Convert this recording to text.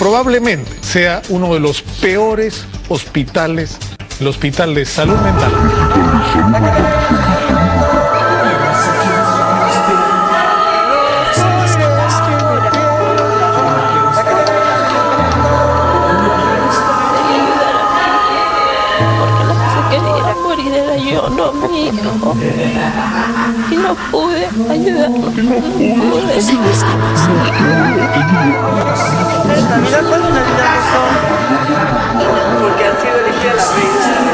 probablemente sea uno de los peores hospitales, el Hospital de Salud Mental. porque la que se quería morir era yo, no mi hijo. Y no pude ayudarlo. No pude. Navidad? ¿Cuál es Navidad, Porque han sido elegidas las reinas.